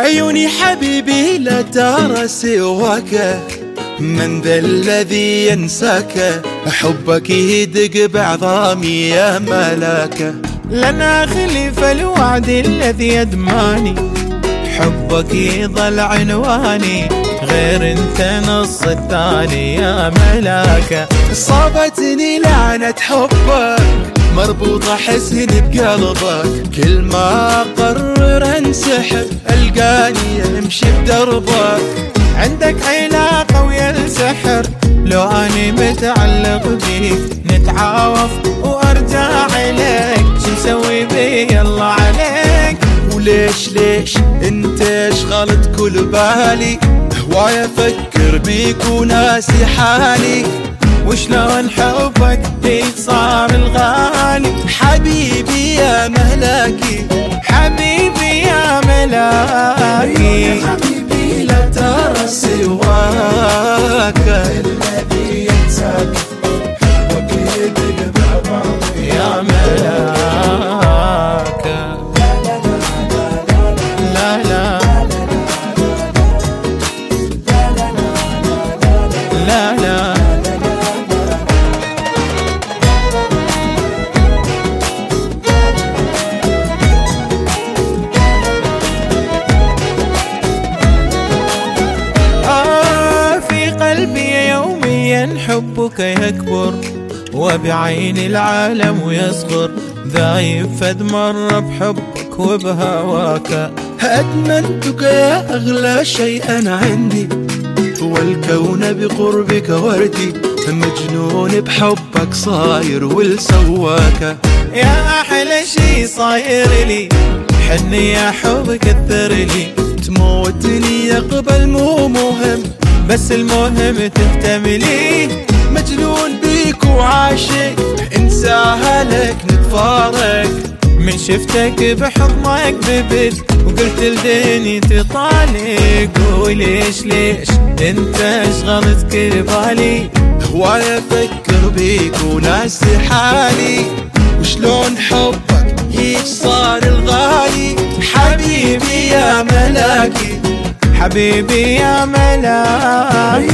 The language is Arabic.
عيوني حبيبي لا ترى سواك. من ذا الذي ينساك؟ حبك يدق بعظامي يا ملاكه لن أخلف الوعد الذي يدماني. حبك يظل عنواني غير انت نص الثاني يا ملاكة صابتني لعنة حبك مربوطة حزن بقلبك. كل ما أقرر أنسحب أمشي بدربك. عندك علاقة ويا السحر. لو أني متعلق بيك نتعاوف وأرجع إليك شو نسوي بي؟ الله عليك. وليش ليش أنت اشغلت كل بالي؟ هواي أفكر بيك وناسي حالي. وشلون حبك قلبي يوميا حبك يكبر وبعين العالم يصغر. ذايب فد مرة بحبك وبهواك. أدمنتك يا أغلى شيء عندي. والكون بقربك وردي. مجنون بحبك صاير والسواك. يا أحلى شي صاير لي. حني يا حب كثر لي. تموتني يقبل مو مهم. بس المهم تهتم لي مجنون بيك وعاشق انساها لك نتفارق. من شفتك بحضنك ببت وقلت لديني تطالق وليش ليش أنت اشغلت كل بالي هواي أفكر بيك وناسي حالي. وشلون حبك هيك صار الغالي؟ حبيبي يا ملاكي